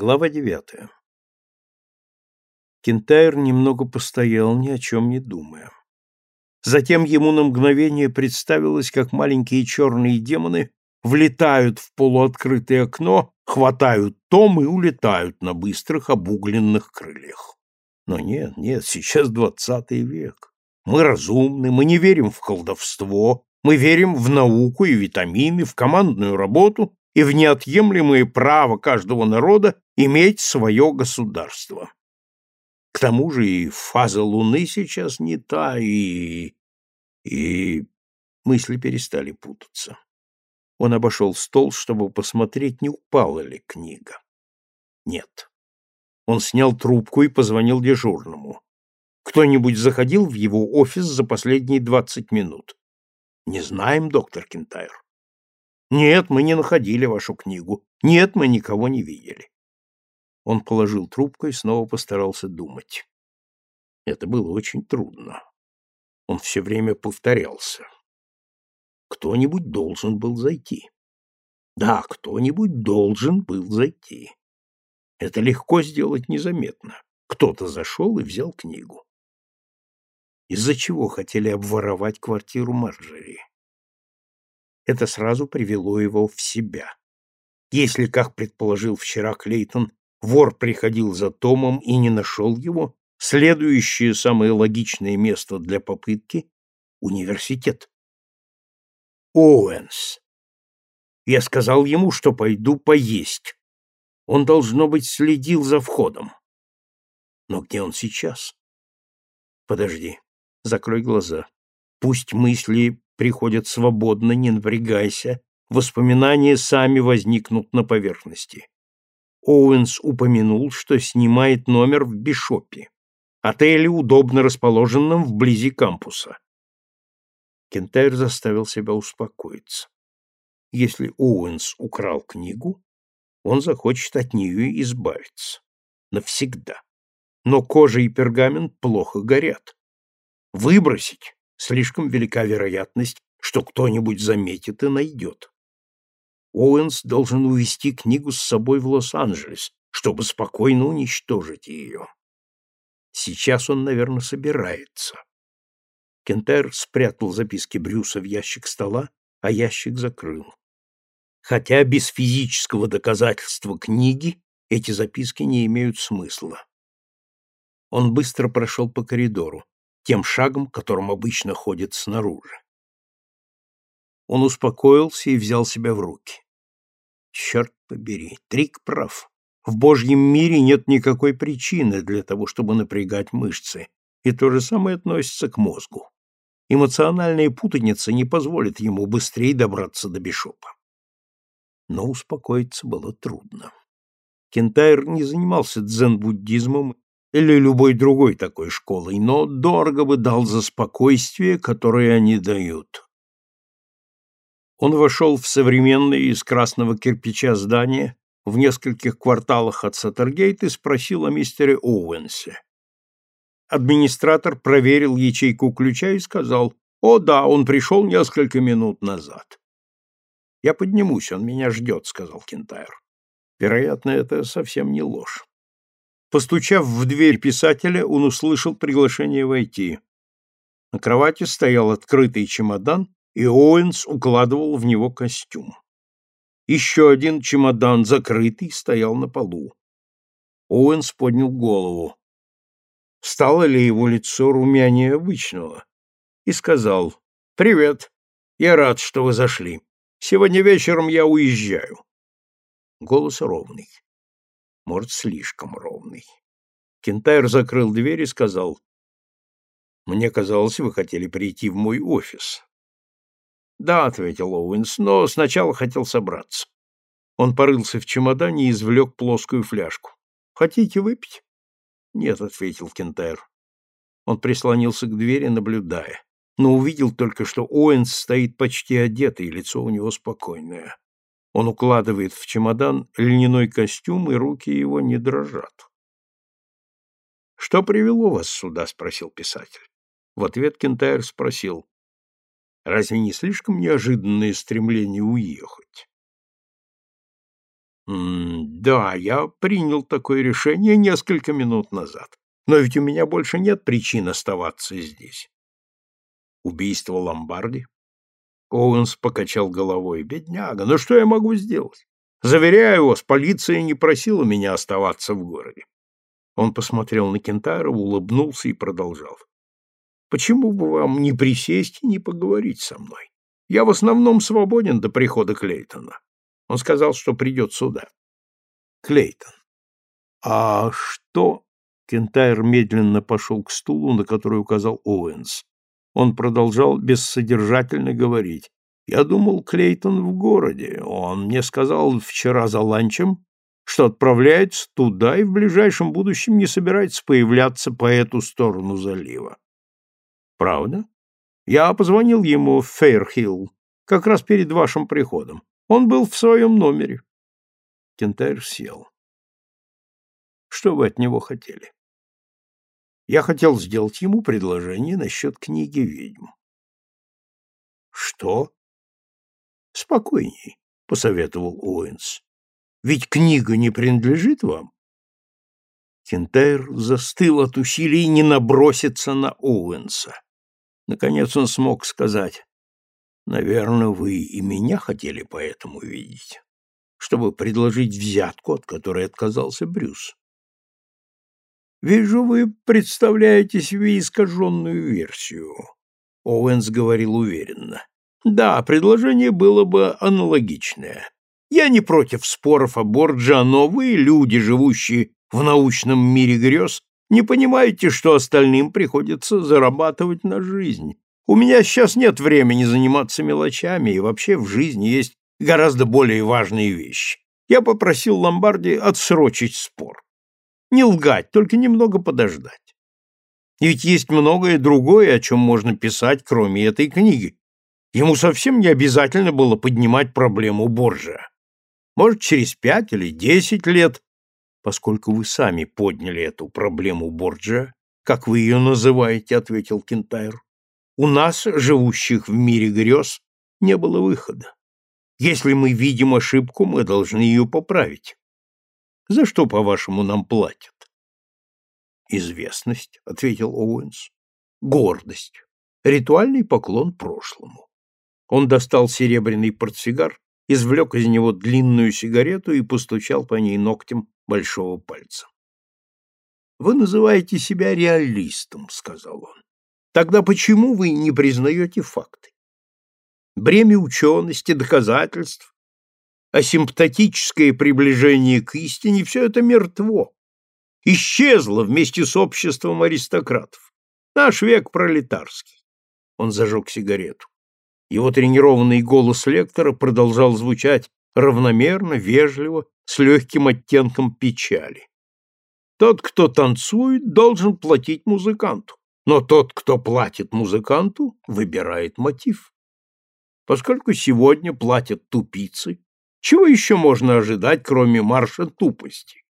Глава девятая. Кентайр немного постоял, ни о чем не думая. Затем ему на мгновение представилось, как маленькие черные демоны влетают в полуоткрытое окно, хватают том и улетают на быстрых обугленных крыльях. Но нет, нет, сейчас двадцатый век. Мы разумны, мы не верим в колдовство, мы верим в науку и витамины, в командную работу и в неотъемлемое право каждого народа иметь свое государство. К тому же и фаза Луны сейчас не та, и... и... Мысли перестали путаться. Он обошел стол, чтобы посмотреть, не упала ли книга. Нет. Он снял трубку и позвонил дежурному. Кто-нибудь заходил в его офис за последние двадцать минут? Не знаем, доктор Кентайр. Нет, мы не находили вашу книгу. Нет, мы никого не видели. Он положил трубку и снова постарался думать. Это было очень трудно. Он все время повторялся. Кто-нибудь должен был зайти. Да, кто-нибудь должен был зайти. Это легко сделать незаметно. Кто-то зашел и взял книгу. Из-за чего хотели обворовать квартиру Марджери? Это сразу привело его в себя. Если, как предположил вчера Клейтон, вор приходил за Томом и не нашел его, следующее самое логичное место для попытки — университет. Оуэнс. Я сказал ему, что пойду поесть. Он, должно быть, следил за входом. Но где он сейчас? Подожди, закрой глаза. Пусть мысли приходят свободно, не напрягайся, воспоминания сами возникнут на поверхности. Оуэнс упомянул, что снимает номер в Бишопе, отеле, удобно расположенном вблизи кампуса. Кентайр заставил себя успокоиться. Если Оуэнс украл книгу, он захочет от нее избавиться. Навсегда. Но кожа и пергамент плохо горят. Выбросить слишком велика вероятность, что кто-нибудь заметит и найдет. Оуэнс должен увезти книгу с собой в Лос-Анджелес, чтобы спокойно уничтожить ее. Сейчас он, наверное, собирается. Кентер спрятал записки Брюса в ящик стола, а ящик закрыл. Хотя без физического доказательства книги эти записки не имеют смысла. Он быстро прошел по коридору тем шагом, которым обычно ходит снаружи. Он успокоился и взял себя в руки. Черт побери, Трик прав. В Божьем мире нет никакой причины для того, чтобы напрягать мышцы, и то же самое относится к мозгу. Эмоциональная путаница не позволит ему быстрее добраться до Бишопа. Но успокоиться было трудно. Кентайр не занимался дзен-буддизмом или любой другой такой школой, но дорого бы дал за спокойствие, которое они дают. Он вошел в современное из красного кирпича здание в нескольких кварталах от Саттергейт и спросил о мистере Оуэнсе. Администратор проверил ячейку ключа и сказал, «О да, он пришел несколько минут назад». «Я поднимусь, он меня ждет», — сказал Кентайр. Вероятно, это совсем не ложь. Постучав в дверь писателя, он услышал приглашение войти. На кровати стоял открытый чемодан, и Оуэнс укладывал в него костюм. Еще один чемодан, закрытый, стоял на полу. Оуэнс поднял голову. Стало ли его лицо румянее обычного? И сказал, «Привет, я рад, что вы зашли. Сегодня вечером я уезжаю». Голос ровный может, слишком ровный. Кентайр закрыл дверь и сказал, «Мне казалось, вы хотели прийти в мой офис». «Да», — ответил Оуэнс, — «но сначала хотел собраться». Он порылся в чемодане и извлек плоскую фляжку. «Хотите выпить?» «Нет», — ответил Кентайр. Он прислонился к двери, наблюдая, но увидел только, что Оуэнс стоит почти одетый, лицо у него спокойное. Он укладывает в чемодан льняной костюм, и руки его не дрожат. «Что привело вас сюда?» — спросил писатель. В ответ Кентайр спросил, «Разве не слишком неожиданное стремление уехать?» да, я принял такое решение несколько минут назад. Но ведь у меня больше нет причин оставаться здесь. Убийство Ломбарди? Оуэнс покачал головой. Бедняга, ну что я могу сделать? Заверяю вас, полиция не просила меня оставаться в городе. Он посмотрел на Кентайра, улыбнулся и продолжал. Почему бы вам не присесть и не поговорить со мной? Я в основном свободен до прихода Клейтона. Он сказал, что придет сюда. Клейтон. А что? Кентайр медленно пошел к стулу, на который указал Оуэнс. Он продолжал бессодержательно говорить. «Я думал, Клейтон в городе. Он мне сказал вчера за ланчем, что отправляется туда и в ближайшем будущем не собирается появляться по эту сторону залива. Правда? Я позвонил ему в Фейрхилл, как раз перед вашим приходом. Он был в своем номере. Кентайр сел. Что вы от него хотели? Я хотел сделать ему предложение насчет книги «Ведьм». «Что?» «Спокойней», — посоветовал Оуэнс. «Ведь книга не принадлежит вам». Кентайр застыл от усилий не наброситься на Оуэнса. Наконец он смог сказать, «Наверное, вы и меня хотели поэтому видеть, чтобы предложить взятку, от которой отказался Брюс». Вижу, вы представляете себе искаженную версию. Оуэнс говорил уверенно. Да, предложение было бы аналогичное. Я не против споров о Борджа, но вы, люди, живущие в научном мире грез, не понимаете, что остальным приходится зарабатывать на жизнь. У меня сейчас нет времени заниматься мелочами, и вообще в жизни есть гораздо более важные вещи. Я попросил Ломбарди отсрочить спор. Не лгать, только немного подождать. ведь есть многое другое, о чем можно писать, кроме этой книги. Ему совсем не обязательно было поднимать проблему Боржа. Может, через пять или десять лет, поскольку вы сами подняли эту проблему Борджа, как вы ее называете, — ответил Кентайр. У нас, живущих в мире грез, не было выхода. Если мы видим ошибку, мы должны ее поправить. За что, по-вашему, нам платят? Известность, ответил Оуэнс. Гордость. Ритуальный поклон прошлому. Он достал серебряный портсигар, извлек из него длинную сигарету и постучал по ней ногтем большого пальца. «Вы называете себя реалистом», — сказал он. «Тогда почему вы не признаете факты? Бремя учености, доказательств асимптотическое приближение к истине, все это мертво. Исчезло вместе с обществом аристократов. Наш век пролетарский. Он зажег сигарету. Его тренированный голос лектора продолжал звучать равномерно, вежливо, с легким оттенком печали. Тот, кто танцует, должен платить музыканту, но тот, кто платит музыканту, выбирает мотив. Поскольку сегодня платят тупицы, чего еще можно ожидать, кроме марша тупости?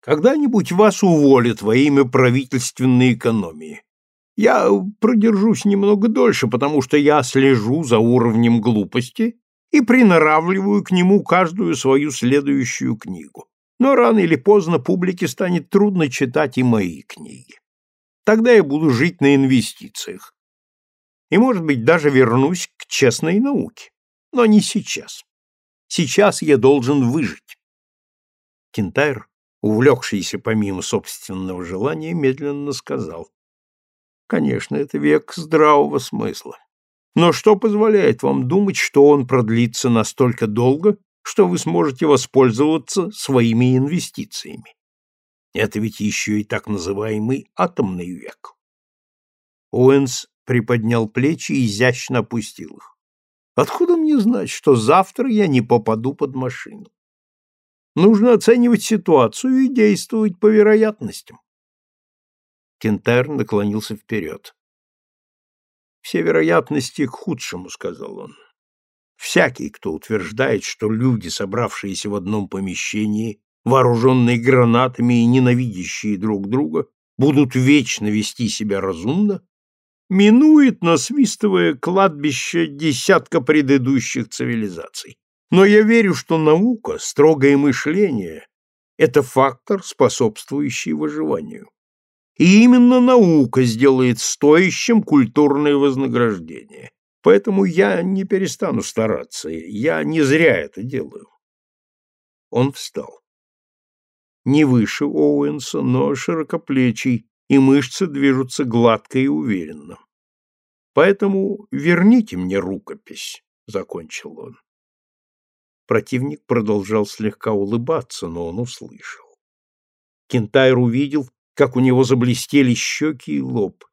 Когда-нибудь вас уволят во имя правительственной экономии. Я продержусь немного дольше, потому что я слежу за уровнем глупости и приноравливаю к нему каждую свою следующую книгу. Но рано или поздно публике станет трудно читать и мои книги. Тогда я буду жить на инвестициях. И, может быть, даже вернусь к честной науке. Но не сейчас. Сейчас я должен выжить. Кентайр, увлекшийся помимо собственного желания, медленно сказал. Конечно, это век здравого смысла. Но что позволяет вам думать, что он продлится настолько долго, что вы сможете воспользоваться своими инвестициями? Это ведь еще и так называемый атомный век. Уэнс приподнял плечи и изящно опустил их. Откуда мне знать, что завтра я не попаду под машину? Нужно оценивать ситуацию и действовать по вероятностям. Кентер наклонился вперед. «Все вероятности к худшему», — сказал он. «Всякий, кто утверждает, что люди, собравшиеся в одном помещении, вооруженные гранатами и ненавидящие друг друга, будут вечно вести себя разумно, минует, насвистывая кладбище десятка предыдущих цивилизаций. Но я верю, что наука, строгое мышление – это фактор, способствующий выживанию. И именно наука сделает стоящим культурное вознаграждение. Поэтому я не перестану стараться, я не зря это делаю. Он встал. Не выше Оуэнса, но широкоплечий, и мышцы движутся гладко и уверенно. Поэтому верните мне рукопись, — закончил он. Противник продолжал слегка улыбаться, но он услышал. Кентайр увидел, как у него заблестели щеки и лоб.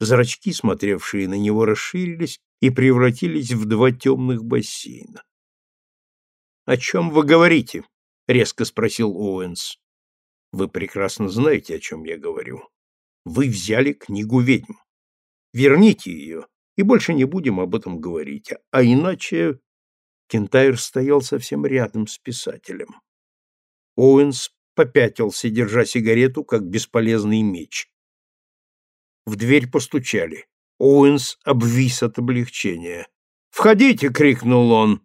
Зрачки, смотревшие на него, расширились и превратились в два темных бассейна. — О чем вы говорите? — резко спросил Оуэнс. — Вы прекрасно знаете, о чем я говорю. Вы взяли книгу ведьм. Верните ее, и больше не будем об этом говорить, а иначе Кентайр стоял совсем рядом с писателем. Оуэнс попятился, держа сигарету, как бесполезный меч. В дверь постучали. Оуэнс обвис от облегчения. «Входите!» — крикнул он.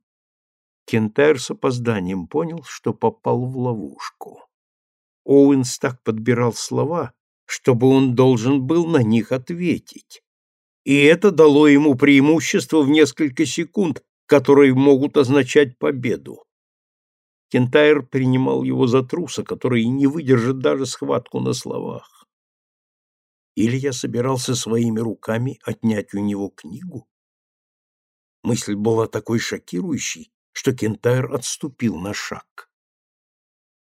Кентайр с опозданием понял, что попал в ловушку. Оуэнс так подбирал слова, чтобы он должен был на них ответить. И это дало ему преимущество в несколько секунд, которые могут означать победу. Кентайр принимал его за труса, который не выдержит даже схватку на словах. Или я собирался своими руками отнять у него книгу? Мысль была такой шокирующей, что Кентайр отступил на шаг.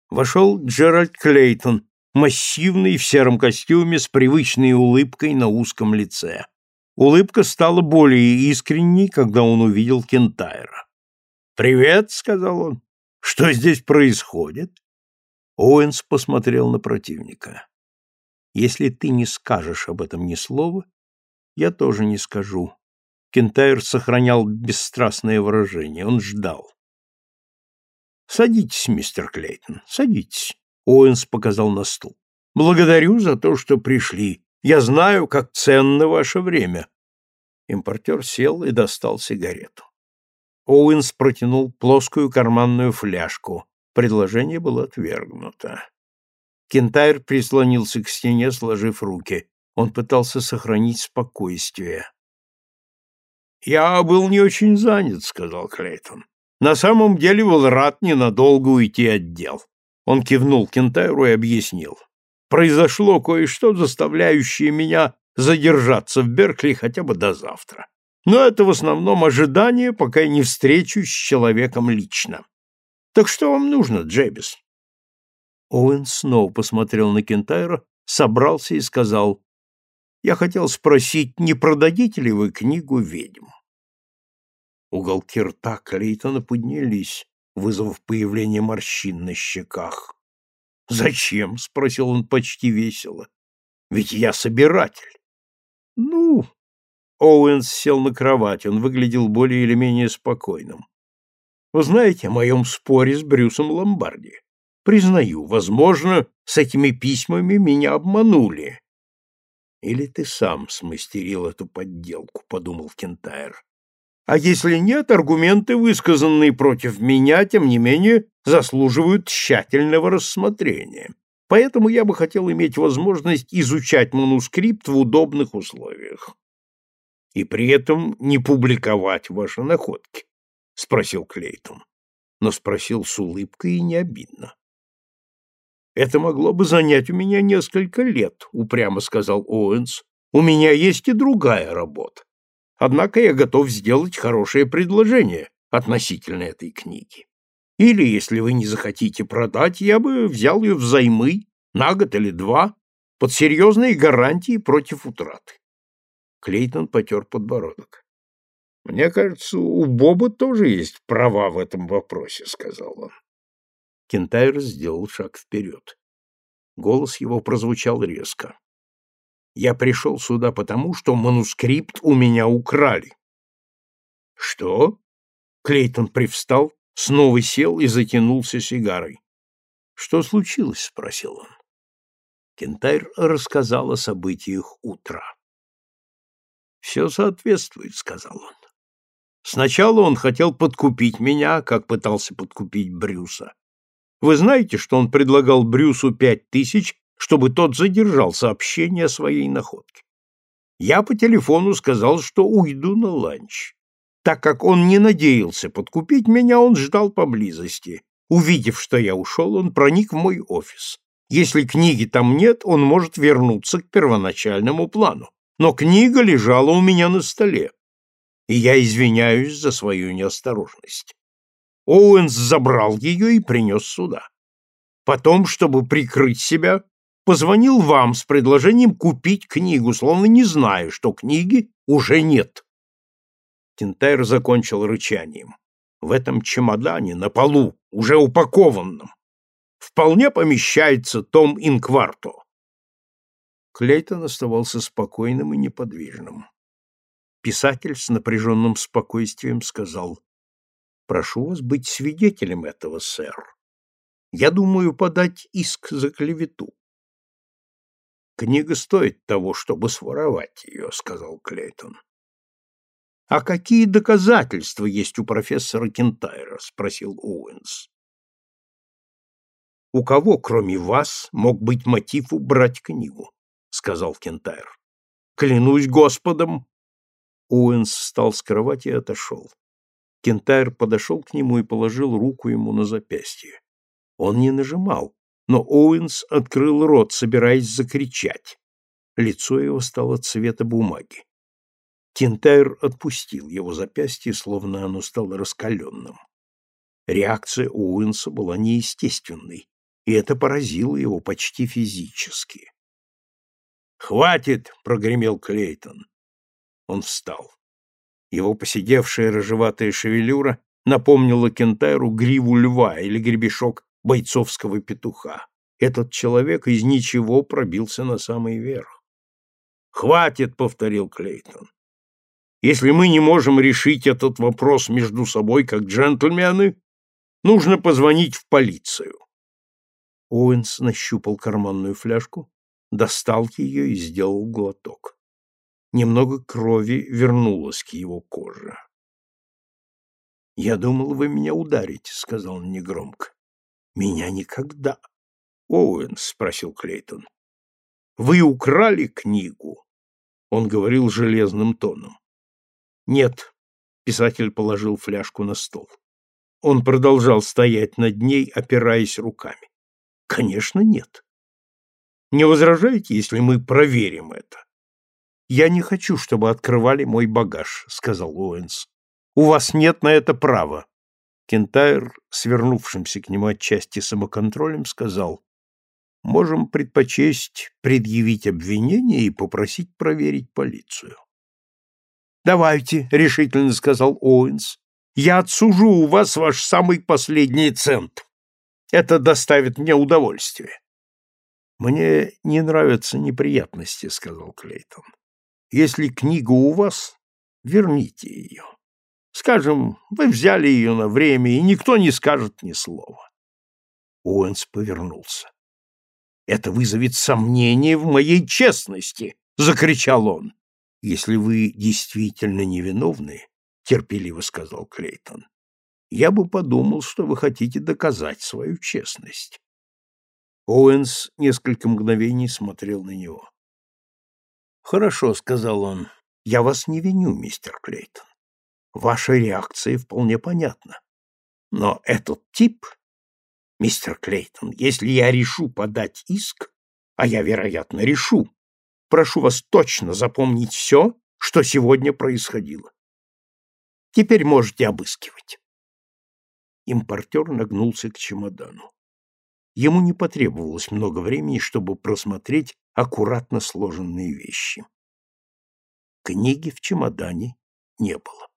Вошел Джеральд Клейтон, массивный в сером костюме с привычной улыбкой на узком лице. Улыбка стала более искренней, когда он увидел Кентайра. «Привет», — сказал он. «Что здесь происходит?» Оуэнс посмотрел на противника. «Если ты не скажешь об этом ни слова, я тоже не скажу». Кентайр сохранял бесстрастное выражение. Он ждал. «Садитесь, мистер Клейтон, садитесь», — Оуэнс показал на стул. «Благодарю за то, что пришли. Я знаю, как ценно ваше время. Импортер сел и достал сигарету. Оуэнс протянул плоскую карманную фляжку. Предложение было отвергнуто. Кентайр прислонился к стене, сложив руки. Он пытался сохранить спокойствие. «Я был не очень занят», — сказал Клейтон. «На самом деле был рад ненадолго уйти от дел». Он кивнул Кентайру и объяснил произошло кое-что, заставляющее меня задержаться в Беркли хотя бы до завтра. Но это в основном ожидание, пока я не встречусь с человеком лично. Так что вам нужно, Джейбис? Оуэн снова посмотрел на Кентайра, собрался и сказал, «Я хотел спросить, не продадите ли вы книгу ведьм?» Уголки рта Клейтона поднялись, вызвав появление морщин на щеках. Зачем? спросил он почти весело. Ведь я собиратель. Ну, Оуэнс сел на кровать, он выглядел более или менее спокойным. Вы знаете о моем споре с Брюсом Ломбарди. Признаю, возможно, с этими письмами меня обманули. Или ты сам смастерил эту подделку, подумал Кентайр. А если нет, аргументы, высказанные против меня, тем не менее, заслуживают тщательного рассмотрения. Поэтому я бы хотел иметь возможность изучать манускрипт в удобных условиях. И при этом не публиковать ваши находки, — спросил Клейтон. Но спросил с улыбкой и не обидно. «Это могло бы занять у меня несколько лет», — упрямо сказал Оуэнс. «У меня есть и другая работа. Однако я готов сделать хорошее предложение относительно этой книги. Или, если вы не захотите продать, я бы взял ее взаймы на год или два под серьезные гарантии против утраты. Клейтон потер подбородок. «Мне кажется, у Боба тоже есть права в этом вопросе», — сказал он. Кентайр сделал шаг вперед. Голос его прозвучал резко. Я пришел сюда потому, что манускрипт у меня украли. Что? Клейтон привстал, снова сел и затянулся сигарой. Что случилось? спросил он. Кентайр рассказал о событиях утра. Все соответствует, сказал он. Сначала он хотел подкупить меня, как пытался подкупить Брюса. Вы знаете, что он предлагал Брюсу пять тысяч, чтобы тот задержал сообщение о своей находке. Я по телефону сказал, что уйду на ланч. Так как он не надеялся подкупить меня, он ждал поблизости. Увидев, что я ушел, он проник в мой офис. Если книги там нет, он может вернуться к первоначальному плану. Но книга лежала у меня на столе, и я извиняюсь за свою неосторожность. Оуэнс забрал ее и принес сюда. Потом, чтобы прикрыть себя, позвонил вам с предложением купить книгу, словно не зная, что книги уже нет. Кентайр закончил рычанием. В этом чемодане, на полу, уже упакованном, вполне помещается том инкварто. Клейтон оставался спокойным и неподвижным. Писатель с напряженным спокойствием сказал, «Прошу вас быть свидетелем этого, сэр. Я думаю подать иск за клевету». «Книга стоит того, чтобы своровать ее», — сказал Клейтон. «А какие доказательства есть у профессора Кентайра?» — спросил Оуэнс. «У кого, кроме вас, мог быть мотив убрать книгу?» — сказал Кентайр. «Клянусь Господом!» Оуэнс встал с кровати и отошел. Кентайр подошел к нему и положил руку ему на запястье. Он не нажимал, но Оуэнс открыл рот, собираясь закричать. Лицо его стало цвета бумаги. Кентайр отпустил его запястье, словно оно стало раскаленным. Реакция Оуэнса была неестественной, и это поразило его почти физически. «Хватит!» — прогремел Клейтон. Он встал. Его посидевшая рыжеватая шевелюра напомнила Кентайру гриву льва или гребешок бойцовского петуха. Этот человек из ничего пробился на самый верх. «Хватит!» — повторил Клейтон. Если мы не можем решить этот вопрос между собой как джентльмены, нужно позвонить в полицию. Оуэнс нащупал карманную фляжку, достал ее и сделал глоток. Немного крови вернулось к его коже. «Я думал, вы меня ударите», — сказал он негромко. «Меня никогда». «Оуэнс», — спросил Клейтон, — «вы украли книгу?» Он говорил железным тоном. Нет. Писатель положил фляжку на стол. Он продолжал стоять над ней, опираясь руками. Конечно, нет. Не возражаете, если мы проверим это? Я не хочу, чтобы открывали мой багаж, сказал Уэнс. У вас нет на это права. Кентайр, свернувшимся к нему отчасти самоконтролем, сказал, «Можем предпочесть предъявить обвинение и попросить проверить полицию». Давайте, решительно сказал Оуэнс. Я отсужу у вас ваш самый последний цент. Это доставит мне удовольствие. Мне не нравятся неприятности, сказал Клейтон. Если книга у вас, верните ее. Скажем, вы взяли ее на время, и никто не скажет ни слова. Уэнс повернулся. «Это вызовет сомнение в моей честности!» — закричал он. Если вы действительно невиновны, терпеливо сказал Клейтон, я бы подумал, что вы хотите доказать свою честность. Оуэнс несколько мгновений смотрел на него. Хорошо, сказал он. Я вас не виню, мистер Клейтон. Ваша реакция вполне понятна. Но этот тип, мистер Клейтон, если я решу подать иск, а я, вероятно, решу, прошу вас точно запомнить все, что сегодня происходило. Теперь можете обыскивать. Импортер нагнулся к чемодану. Ему не потребовалось много времени, чтобы просмотреть аккуратно сложенные вещи. Книги в чемодане не было.